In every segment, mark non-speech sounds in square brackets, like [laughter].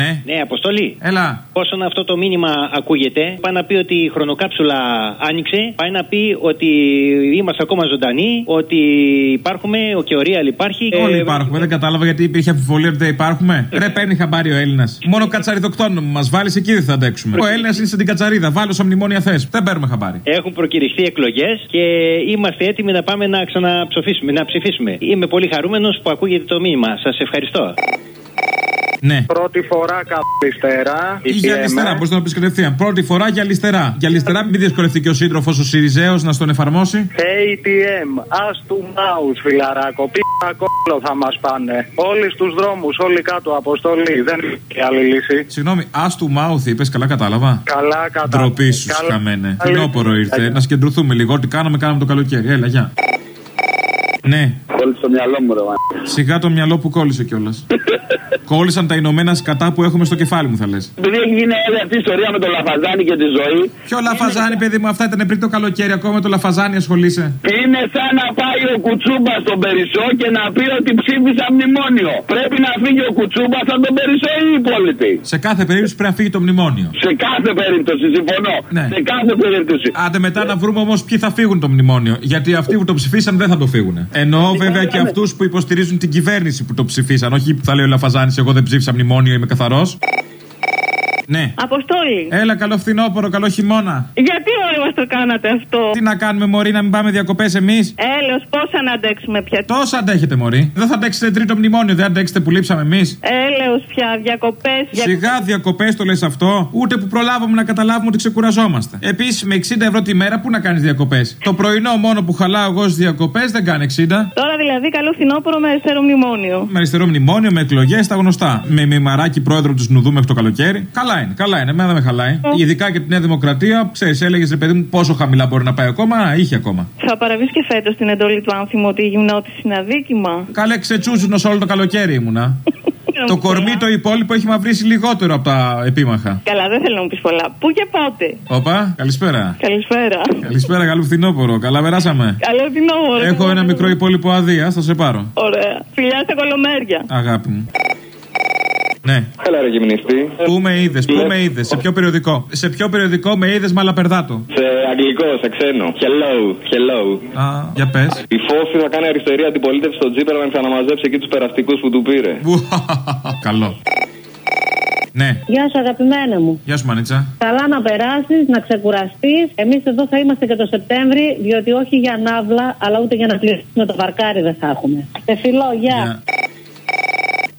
Ναι. Ναι, Αποστολή. Έλα. Όσον αυτό το μήνυμα ακούγεται, πάει να πει ότι η χρονοκάψουλα άνοιξε. Πάει να πει ότι είμαστε ακόμα ζωντανοί, ότι υπάρχουμε, ο και ο Real υπάρχει. Όλοι Ε, υπάρχουμε, δεν κατάλαβα γιατί υπήρχε αμφιβολία ότι δεν υπάρχουμε. Ρε, παίρνει χαμπάρι ο Έλληνας. Μόνο κατσαριδοκτόνο μου μας βάλεις εκεί δεν θα αντέξουμε. Ο Έλληνας είναι σαν την κατσαρίδα. Βάλω σαν μνημόνια θες. Δεν παίρνουμε χαμπάρι. Έχουν προκηρυχθεί εκλογές και είμαστε έτοιμοι να πάμε να ξαναψηφίσουμε. Να ψηφίσουμε. Είμαι πολύ χαρούμενος που ακούγεται το μήνυμα. Σας ευχαριστώ. Ναι. Πρώτη φορά καλησπέρα. Ή για αριστερά, μπορείς να το πεις κατευθείαν. Πρώτη φορά για αριστερά. Για αριστερά, μην δυσκολευτεί και ο σύντροφος ο Σιριζέος να στον εφαρμόσει. ATM, ας του mouse, φιλαράκο. Πίτα κόλλο θα μας πάνε. Όλοι στους δρόμους, όλοι κάτω, αποστολή. Δεν υπάρχει άλλη λύση. Συγγνώμη, ας του mouth είπες, καλά κατάλαβα. Καλά, κατά. Ντροπή σου, Καλά. χαμένε. Καλή- Φινόπορο ήρθε. Να συγκεντρωθούμε λίγο. Ό,τι κάναμε, κάναμε το καλοκαίρι. Έλα, γεια. Ναι, Κόλλησε το μυαλό μου, ρε μα. σιγά το μυαλό που κόλλησε κιόλας. [laughs] Κόλλησαν τα Ηνωμένα σκατά που έχουμε στο κεφάλι μου, θα λες. Επειδή έχει γίνει όλη αυτή η ιστορία με το λαφαζάνι και τη ζωή, Ποιο λαφαζάνι, παιδί μου, αυτά ήταν πριν το καλοκαίρι. Ακόμα με το λαφαζάνι ασχολείσαι. είναι σαν να πάει ο Κουτσούμπα στον Περισσό και να πει ότι ψήφισα μνημόνιο. Πρέπει να φύγει ο Κουτσούμπα από τον Περισσό ή οι υπόλοιποι. Σε κάθε περίπτωση πρέπει να φύγει το μνημόνιο. Σε κάθε περίπτωση, συμφωνώ. Ναι. Σε κάθε περίπτωση. Άντε μετά να βρούμε όμως ποιοι θα φύγουν το μνημόνιο. Γιατί αυτοί που το ψηφίσαν δεν θα το φύγουν. Εννοώ βέβαια και αυτούς που υποστηρίζουν την κυβέρνηση που το ψηφίσαν. Όχι που θα λέει ο Λαφαζάνης, εγώ δεν ψήφισα μνημόνιο, είμαι καθαρός. Ναι. Αποστόλη. Έλα, καλό φθινόπωρο, καλό χειμώνα. Γιατί όλοι μας το κάνατε αυτό; Τι να κάνουμε, Μωρή, να μην πάμε διακοπές εμείς; Έλεος, πόσα να αντέξουμε πια; Τόσα αντέχετε, Μωρή. Δεν θα αντέξετε τρίτο μνημόνιο, δεν αντέξετε που λείψαμε εμείς. Έλεος πια, διακοπές. Σιγά διακοπές το λες αυτό, ούτε που προλάβαμε να καταλάβουμε ότι ξεκουραζόμαστε. Επίσης, με 60 ευρώ τη μέρα, πού να κάνεις διακοπές; Το πρωινό μόνο που χαλάω εγώ στις διακοπές δεν κάνει 60. Τώρα δηλαδή καλό φθινόπωρο με αριστερό μνημόνιο. Με αριστερό μνημόνιο, με εκλογές, τα γνωστά. Με μημαράκι πρόεδρο του Νουδού μέχρι το καλοκαίρι. Καλά είναι, καλά είναι, εμένα δεν με χαλάει. Ειδικά και τη Νέα Δημοκρατία, ξέρεις, έλεγες ρε παιδί μου πόσο χαμηλά μπορεί να πάει ακόμα. Α, είχε ακόμα. Θα παραβείς και φέτος την εντολή του άνθιμου ότι η γυμνότηση είναι αδίκημα. Καλέ ξετσούζουνο όλο το καλοκαίρι ήμουνα. [laughs] το κορμί το υπόλοιπο έχει μαυρίσει λιγότερο από τα επίμαχα. Καλά, δεν θέλω να μου πεις πολλά. Πού και πότε. Όπα, καλησπέρα. Καλησπέρα. Καλησπέρα, καλό φθινόπωρο. Καλά περάσαμε. Καλό φθινόπωρο. Έχω ένα μικρό υπόλοιπο αδεία, θα σε πάρω. Ωραία. Φιλιά στα κολομέρια. Αγάπη μου. Ναι. Έλα, ρε γυμνιστή. Πού με είδες, πού με είδες, σε ποιο περιοδικό. Σε ποιο περιοδικό με είδες μαλαπερδάτο; Σε αγγλικό, σε ξένο. Hello, hello. Α, για πες. Η Φόφη θα κάνει αριστερή αντιπολίτευση στον Τζίπρα να ξαναμαζέψει εκεί τους περαστικούς που του πήρε. Καλό. Ναι, Γεια σου, αγαπημένα μου. γεια σου Μανίτσα. Καλά να περάσεις, να ξεκουραστείς. Εμείς εδώ θα είμαστε και το Σεπτέμβρη, διότι όχι για ναύλα, αλλά ούτε για να πληρώσουμε το βαρκάρι δεν θα έχουμε. Σε φιλό, γεια. Γεια.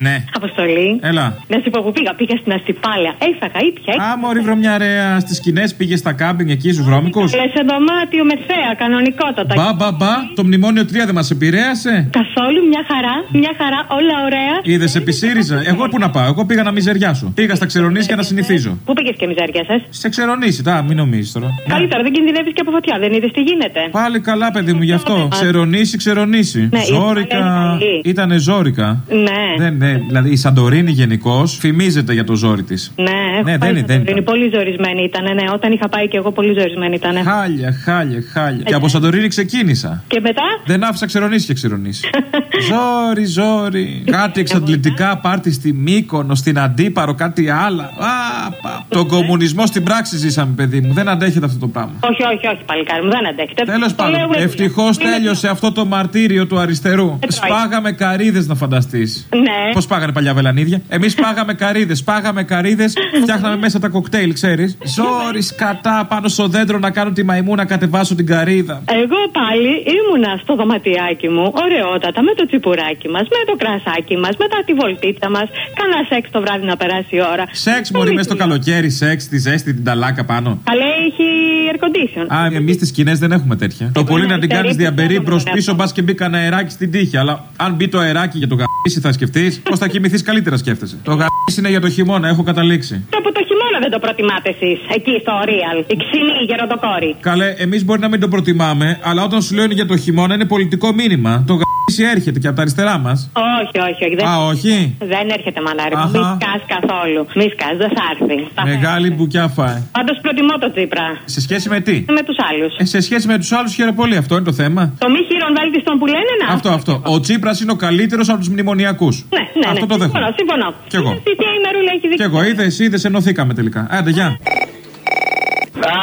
Ναι, Αποστολή. έλα. Να σου πω που πήγα. Πήγα στην Αστυπάλια. Έφαγα ήπια. Α, μωρή βρωμιαρέα στις σκηνές πήγε στα κάμπινγκ εκεί στους βρώμικους. Λες σε δωμάτιο με θέα, κανονικότατα. Μπα, μπα, μπα, το μνημόνιο 3 δεν μας επηρέασε. Καθόλου μια χαρά, μια χαρά, όλα ωραία. Είδες επί ΣΥΡΙΖΑ. Εγώ πού να πάω, εγώ πήγα να μιζεριάσω. Πήγα στα ξερονίσια να συνηθίζω. Πού πήγες και μιζάρια σας; Σε ξερονίσει, τα, μην νομίζεις τώρα. Ναι. Καλύτερα, δεν κινδυνεύεις και από φωτιά, δεν είδες τι γίνεται. Πάλι καλά, παιδί μου, γι' αυτό. Ξερονίσει, ξερονίσει. Ναι, η Ζόρικα. Ιταλία είναι καλή. Ήτανε ζόρικα. Ναι. Δεν, ναι, δηλαδή η Σαντορίνη γενικώς φημίζεται για το ζόρι της. Ναι, έχω Ναι, πάει δεν είναι, στο δεν Σαντορίνη. ήταν. Πολύ ζορισμένη ήταν, ναι. Όταν είχα πάει και εγώ, πολύ ζορισμένη ήταν. Χάλια, χάλια, χάλια. Και από Σαντορίνη ξεκίνησα. Και μετά; Δεν άφησα ξερονίσει και ξερονίσει. [laughs] ζόρι, ζόρι. Κάτι εξαντλητικά πάρτι στη Μύκονο, στην Αντίπαρο, κάτι άλλα. Α, πα. Τον κομμουνισμό στην πράξη ζήσαμε, παιδί μου. Δεν αντέχετε αυτό το πράγμα. Όχι, όχι, όχι, παλικάρι μου, δεν αντέχετε. Τέλος Το πάντων, λέω, ευτυχώς είναι- τέλειωσε αυτό το μαρτύριο του αριστερού. τρώει. Σπάγαμε καρίδε να φανταστείς. Ναι. Πώς πάγανε παλιά βελανίδια; Εμείς πάγαμε καρίδε, πάγαμε καρίδε, [laughs] φτιάχναμε μέσα τα κοκτέιλ, ξέρεις. Ζόρι κατά πάνω στο δέντρο να κάνω τη μαϊμού να κατεβάσω την καρίδα. Εγώ πάλι ήμουνα στο δωματιάκι μου, ωραιότατα, με το τσιπουράκι μας, με το κρασάκι μας, μετά τη βολτίτσα μας. Κάνα σεξ το βράδυ να περάσει η ώρα. Σεξ μωρή Πολύ μέσα στο φιλιά. καλοκαίρι, σεξ, τη ζέστη, την ταλάκα πάνω. Καλέ, έχει air condition. Α, εμείς τι σκηνές δεν έχουμε τέτοια. Το πολύ να την κάνεις αριστερή διαμπερή πιστεύω προς με πίσω, αυτό. μπας και μπει κανένα αεράκι στην τύχη. Αλλά αν μπει το αεράκι για το γαμπίσι, θα σκεφτείς πώς θα κοιμηθείς καλύτερα, σκέφτεσαι. Το γαμπίσι είναι για το χειμώνα, έχω καταλήξει. Το που το χειμώνα δεν το προτιμάτε εσείς, εκεί στο Real. Η ξινή γεροντοκόρη. Καλέ, εμείς μπορεί να μην το προτιμάμε, αλλά όταν σου λέω είναι για το χειμώνα είναι πολιτικό μήνυμα. Το γαμπίσι έρχεται και από τα αριστερά μας. Όχι, όχι, όχι. Δεν, Α, όχι. δεν έρχεται μανάρι μου. Αχα. Μη σκάς καθόλου. Μη σκάς, δεν θα έρθει. Θα Μεγάλη φέρετε. μπουκιά φάει. Πάντως προτιμώ το Τσίπρα. Σε σχέση με τι; Με τους άλλους. Ε, σε σχέση με τους άλλους χαίρομαι πολύ. Αυτό είναι το θέμα. Το μη χειρον βέλτιστον που λένε να. Αυτό, αυτό. Ο Τσίπρα είναι ο καλύτερος από τους μνημονιακούς. Ναι, ναι, Αυτό ναι. το Συμφωνώ, δέχομαι. συμφωνώ. Κι εγώ. Η θεία η Μερούλα έχει Και δίκιο. εγώ είδες, είδες, ενωθήκαμε τελικά. Άντε, γεια.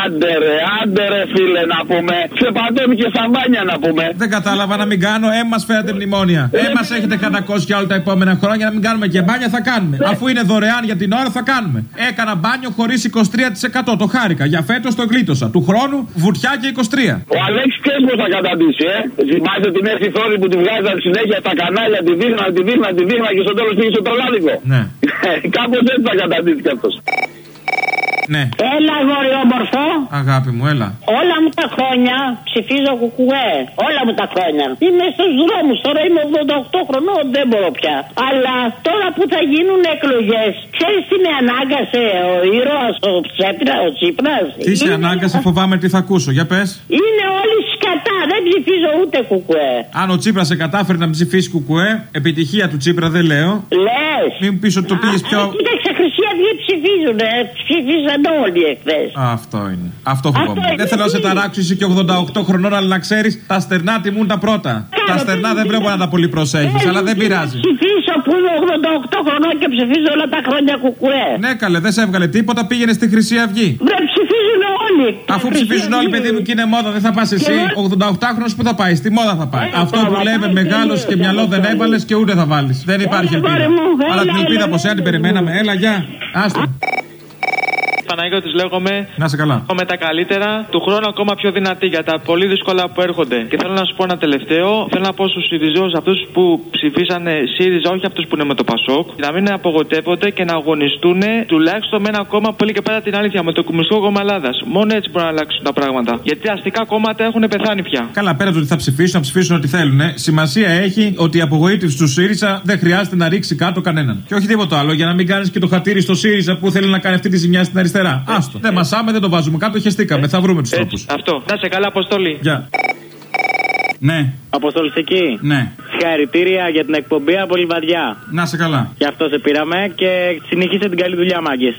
Άντε ρε, άντε ρε φίλε να πούμε. Σε παντέμι και σαμπάνια να πούμε. Δεν κατάλαβα να μην κάνω. Ε, μα φέρατε μνημόνια. Ε, μα έχετε κατακώσει για όλα τα επόμενα χρόνια να μην κάνουμε και μπάνια, θα κάνουμε. Αφού είναι δωρεάν για την ώρα, θα κάνουμε. Έκανα μπάνιο χωρίς 23%. Το χάρηκα. Για φέτος το γλίτωσα. Του χρόνου βουτιά και 23. Ο Αλέξης ξέρεις πώς θα καταντήσει, ε; Θυμάσαι την έρθει θόρυ που τη βγάζαν συνέχεια στα κανάλια, τη δείχναν, τη δείχναν, τη δείχναν και στο τέλος πήγε στο τρολάδικο. Ναι. Κάπως έτσι θα καταντήσει κι αυτός. Ναι. Έλα, βορειόμορφο. Αγάπη μου, έλα. Όλα μου τα χρόνια ψηφίζω κουκουέ. Όλα μου τα χρόνια. Είμαι στους δρόμους. Τώρα είμαι 88 χρονών, δεν μπορώ πια. Αλλά τώρα που θα γίνουν εκλογές, ξέρεις τι με ανάγκασε ο ήρωας, ο Τσέπρα, ο Τσίπρας; Τι σε ανάγκασε, φοβάμαι τι θα ακούσω. Για πες. Είναι όλοι σκατά. Δεν ψηφίζω ούτε κουκουέ. Αν ο Τσίπρας σε κατάφερε να ψηφίσει κουκουέ, επιτυχία του Τσίπρα δεν λέω. Λες. Μην μου πεις ότι το πήγες πιο. Κοίταξε, Χρυσή Αυγή ψηφίζουν. Ε. Ψήφισαν όλοι εχθές. Αυτό είναι. Αυτό φοβόμαι. είναι. Δεν θέλω να σε ταράξω, είσαι και 88 χρονών, αλλά να ξέρεις, τα στερνά τιμούν τα πρώτα. Τα στερνά δεν πρέπει να τα πολύ προσέχεις, αλλά δεν πειράζει. Ψηφίσω που είμαι 88 χρονών και ψηφίζω όλα τα χρόνια κουκουέ. Ναι, καλέ, δεν σε έβγαλε τίποτα, πήγαινε στη Χρυσή Αυγή. Δεν ψηφίζουν όλοι. Αφού Χρυσή ψηφίζουν όλοι, Αυγή. παιδί μου, και είναι μόδα, δεν θα πας εσύ. Ο 88χρονο που θα πάει, στη μόδα θα πάει. Ε, Αυτό που τώρα, λέμε πάει μεγάλος και και λίγο, μυαλό δεν καλά. έβαλες και ούτε θα βάλεις. Δεν υπάρχει Έλα, ελπίδα. αγόρι μου, Αλλά έλα, την ελπίδα έλα, από σένα την έλα, περιμέναμε. Έλα, γεια. Άστο. Παναγιώτης λέγομαι. Να σε καλά. Με τα καλύτερα, του χρόνου ακόμα πιο δυνατή για τα πολύ δύσκολα που έρχονται. Και θέλω να σου πω ένα τελευταίο. Θέλω να πω στους Σιριζέου, αυτούς που ψηφίσανε ΣΥΡΙΖΑ, όχι αυτούς που είναι με το Πασόκ, να μην απογοητεύονται και να αγωνιστούν τουλάχιστον με ένα κόμμα που έλεγε πέρα την αλήθεια, με το Κομμουνιστικό Κόμμα Ελλάδας. Μόνο έτσι μπορούν να αλλάξουν τα πράγματα. Γιατί τα αστικά κόμματα έχουν πεθάνει πια. Καλά, πέρα του ότι θα ψηφίσουν, να ψηφίσουν ό,τι θέλουν. Σημασία έχει ότι η απογοήτευση του ΣΥΡΙΖΑ δεν χρειάζεται να ρίξει κάτω κανέναν. Και όχι τίποτα άλλο, για να μην κάνεις και το χατήρι στο ΣΥΡΙΖΑ που θέλει να κάνει αυτή τη ζημιά στην αριστερά. Άστο. Δεν μασάμε, δεν το βάζουμε κάτω, χεστήκαμε. Θα βρούμε τους τρόπου. Έτσι, αυτό. Να σε καλά, Αποστολή. Γεια. Ναι, Αποστολιστική. ναι. Συγχαρητήρια για την εκπομπή από Λιβαδιά. Να σε καλά. Γι' αυτό σε πήραμε και συνεχίστε την καλή δουλειά, μάγκε.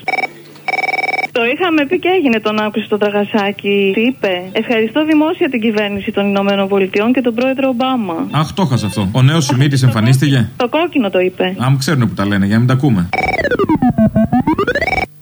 Το είχαμε πει και έγινε τον άκουσε το τραγασάκι. Τι είπε; Ευχαριστώ δημόσια την κυβέρνηση των Ηνωμένων Πολιτειών και τον πρόεδρο Ομπάμα. Αχ, το έχασα αυτό. Ο νέος Σιμίτης εμφανίστηκε. Το κόκκινο το είπε. Α, μου ξέρουν που τα λένε, για να μην τα ακούμε.